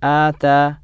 Ah, tá.